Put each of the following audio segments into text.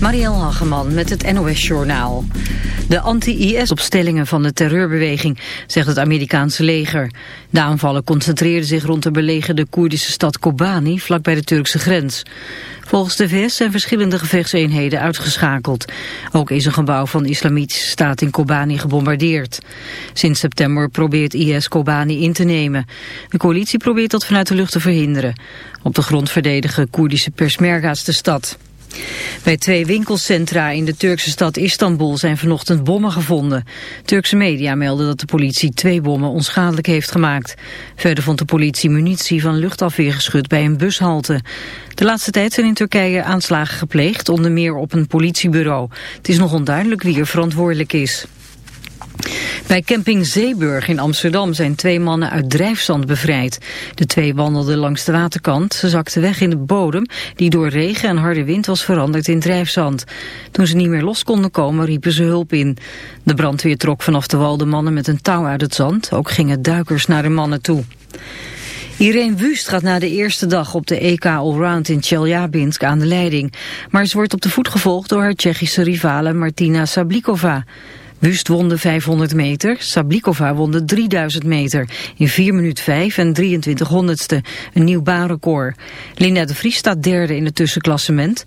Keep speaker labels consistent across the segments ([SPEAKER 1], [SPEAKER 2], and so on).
[SPEAKER 1] Marielle Hageman met het NOS Journaal. De anti-IS-opstellingen van de terreurbeweging, zegt het Amerikaanse leger. De aanvallen concentreerden zich rond de belegerde Koerdische stad Kobani, vlakbij de Turkse grens. Volgens de VS zijn verschillende gevechtseenheden uitgeschakeld. Ook is een gebouw van de Islamitische staat in Kobani gebombardeerd. Sinds september probeert IS Kobani in te nemen. De coalitie probeert dat vanuit de lucht te verhinderen. Op de grond verdedigen Koerdische persmerga's de stad. Bij twee winkelcentra in de Turkse stad Istanbul zijn vanochtend bommen gevonden. Turkse media melden dat de politie twee bommen onschadelijk heeft gemaakt. Verder vond de politie munitie van luchtafweergeschut bij een bushalte. De laatste tijd zijn in Turkije aanslagen gepleegd, onder meer op een politiebureau. Het is nog onduidelijk wie er verantwoordelijk is. Bij camping Zeeburg in Amsterdam zijn twee mannen uit drijfzand bevrijd. De twee wandelden langs de waterkant. Ze zakten weg in de bodem die door regen en harde wind was veranderd in drijfzand. Toen ze niet meer los konden komen riepen ze hulp in. De brandweer trok vanaf de wal de mannen met een touw uit het zand. Ook gingen duikers naar de mannen toe. Irene Wust gaat na de eerste dag op de EK Allround in Chelyabinsk aan de leiding. Maar ze wordt op de voet gevolgd door haar Tsjechische rivale Martina Sablikova. Wust won de 500 meter, Sablikova won de 3000 meter in 4 minuten 5 en 23 honderdste, een nieuw baanrecord. Linda de Vries staat derde in het tussenklassement.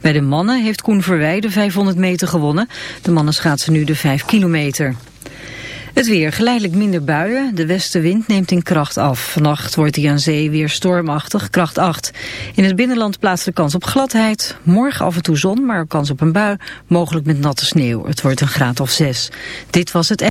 [SPEAKER 1] Bij de mannen heeft Koen Verwij de 500 meter gewonnen. De mannen schaatsen nu de 5 kilometer. Het weer, geleidelijk minder buien. De westenwind neemt in kracht af. Vannacht wordt hij aan zee weer stormachtig, kracht 8. In het binnenland plaatst de kans op gladheid. Morgen af en toe zon, maar kans op een bui. Mogelijk met natte sneeuw. Het wordt een graad of 6. Dit was het...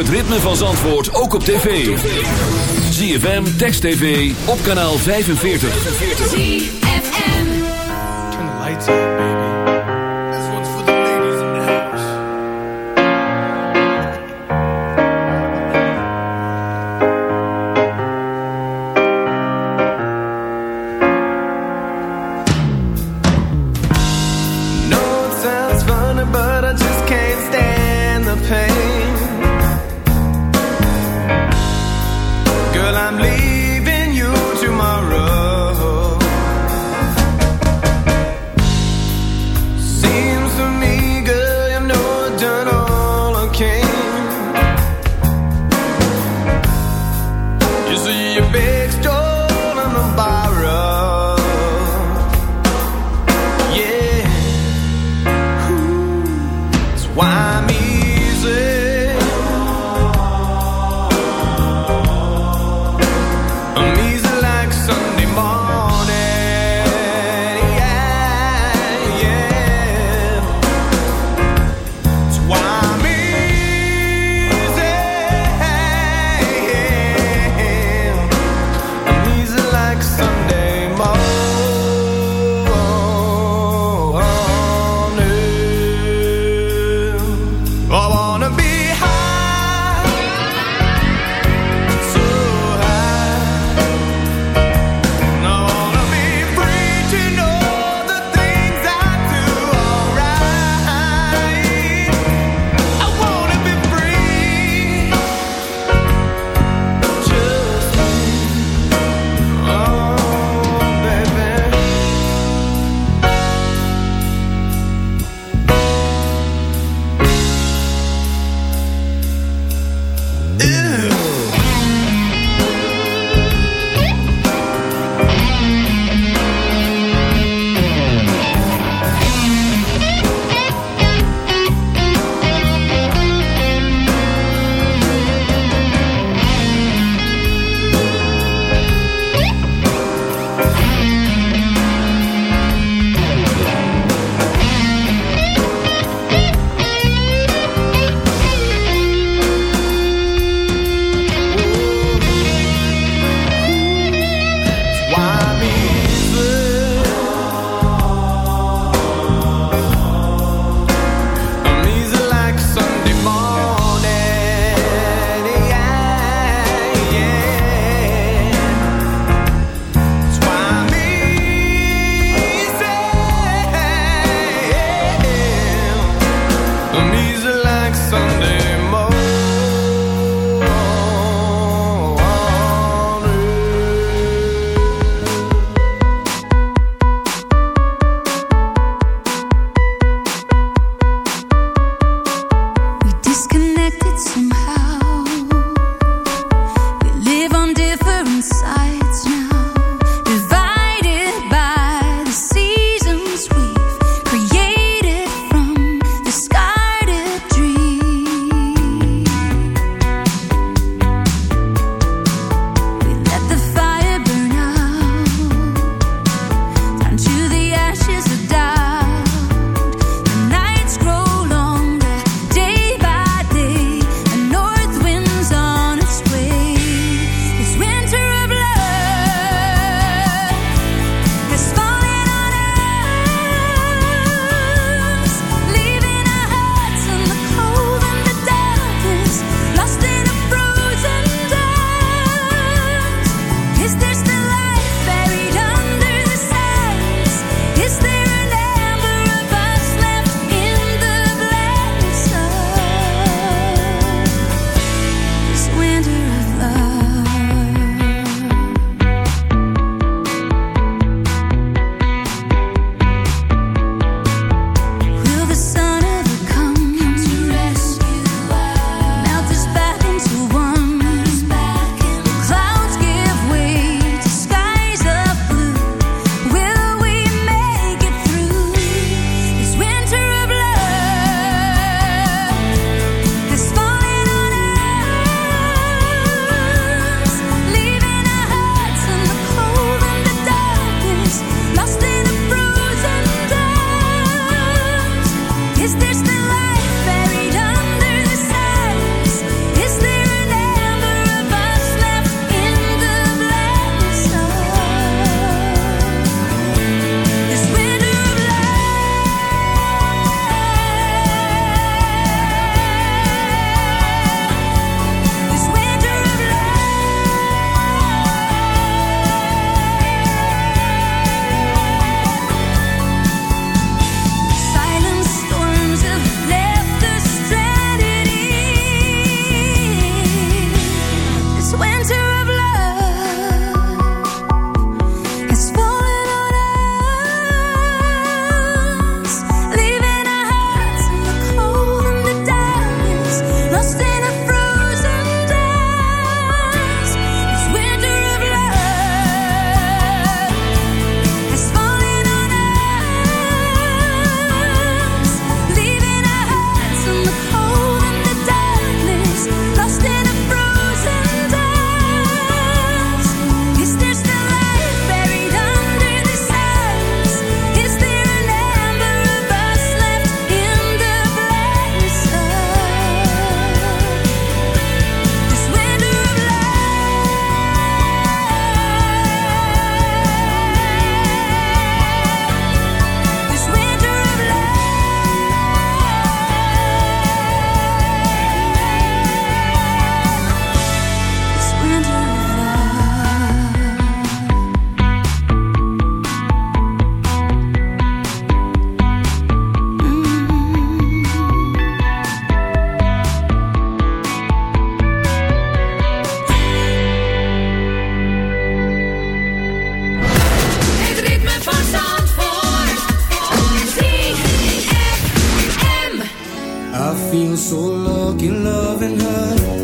[SPEAKER 2] het ritme van Zandvoort ook op tv. ZFM, Text TV, op kanaal 45. ZFM.
[SPEAKER 3] Turn the lights
[SPEAKER 4] on
[SPEAKER 5] baby.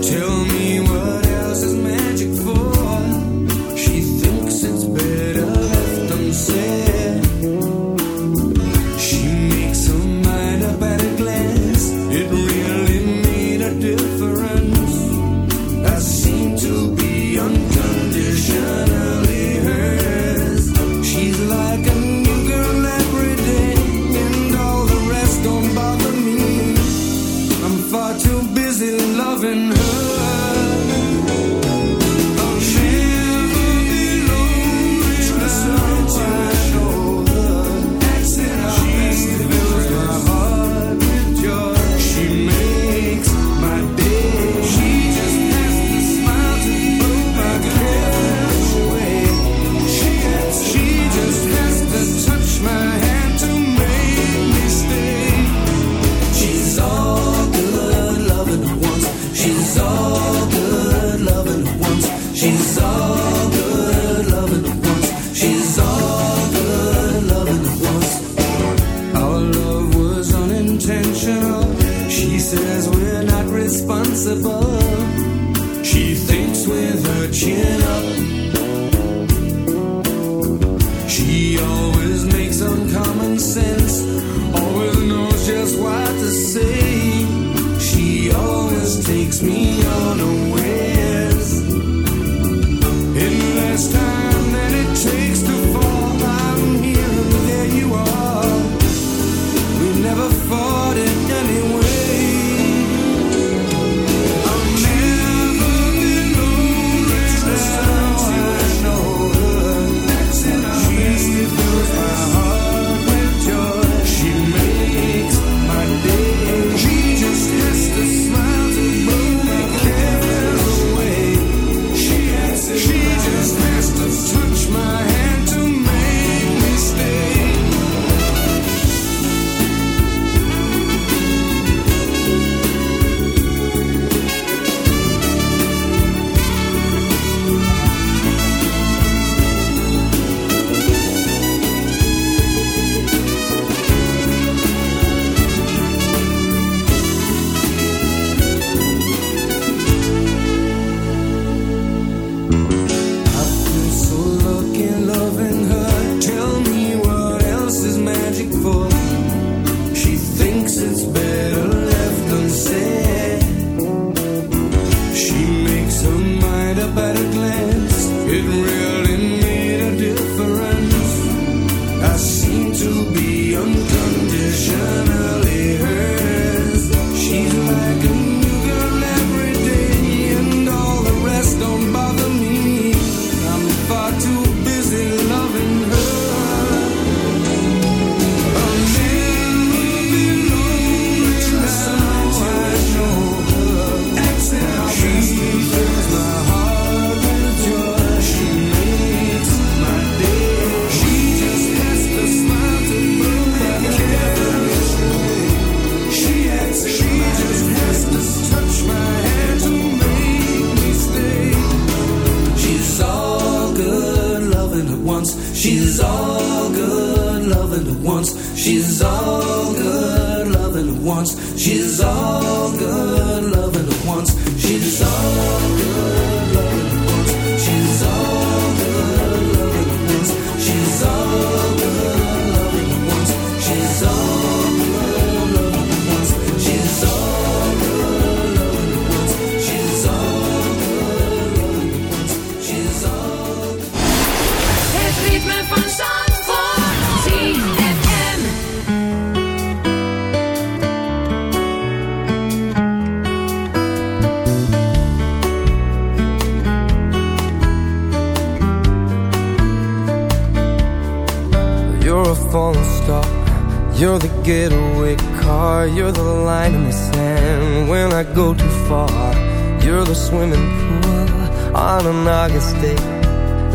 [SPEAKER 5] Tell me is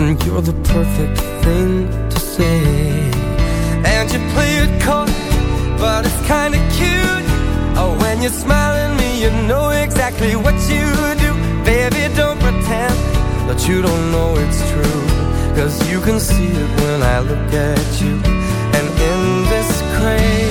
[SPEAKER 5] And
[SPEAKER 6] you're the perfect thing to say. And you play it coy, but it's kinda cute. Oh, when you smile at me, you know exactly what you do. Baby, don't pretend that you don't know it's true. Cause you can see it when I look at you. And in this crazy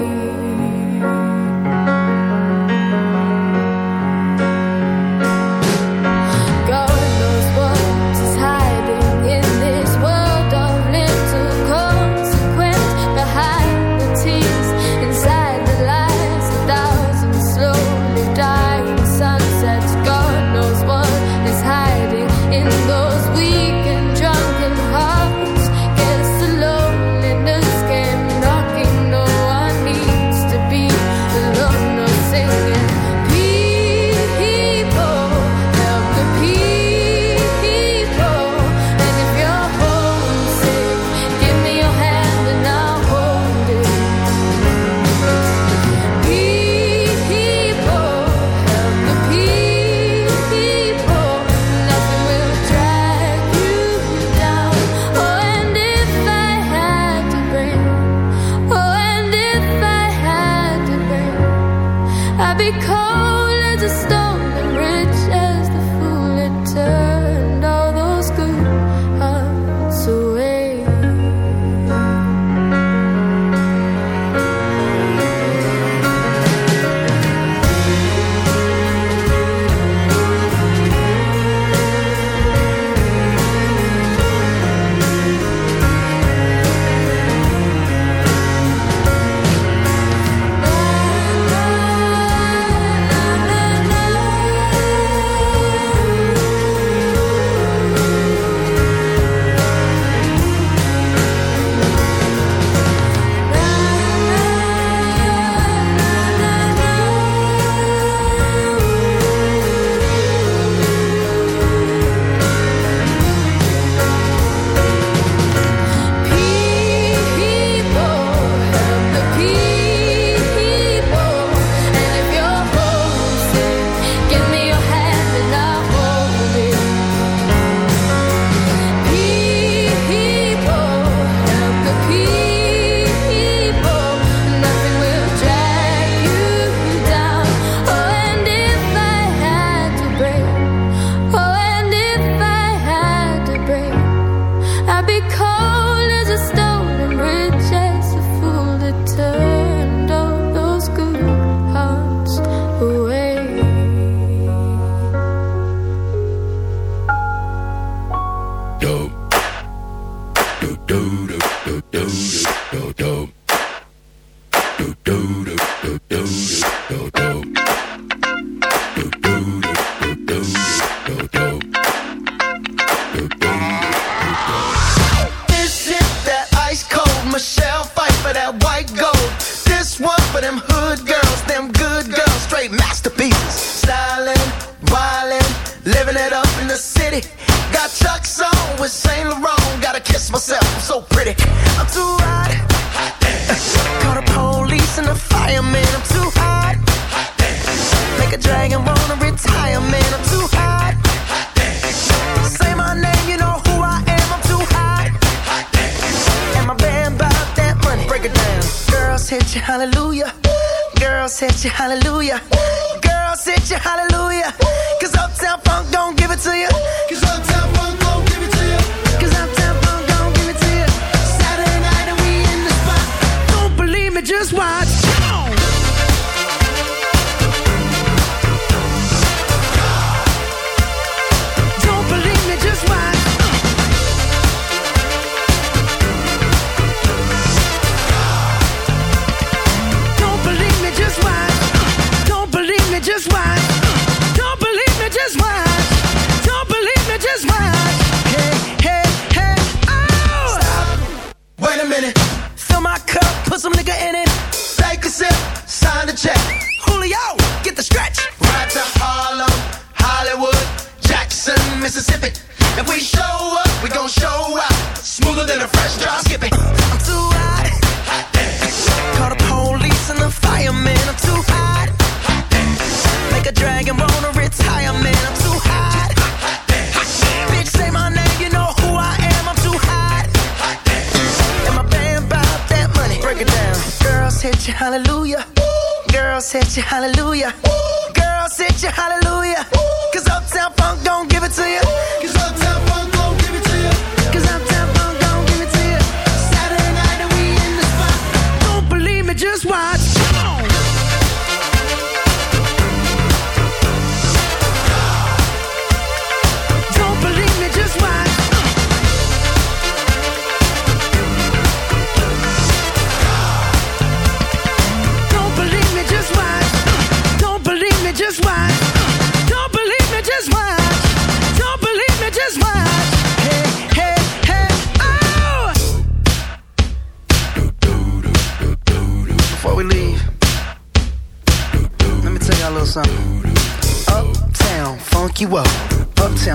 [SPEAKER 4] you.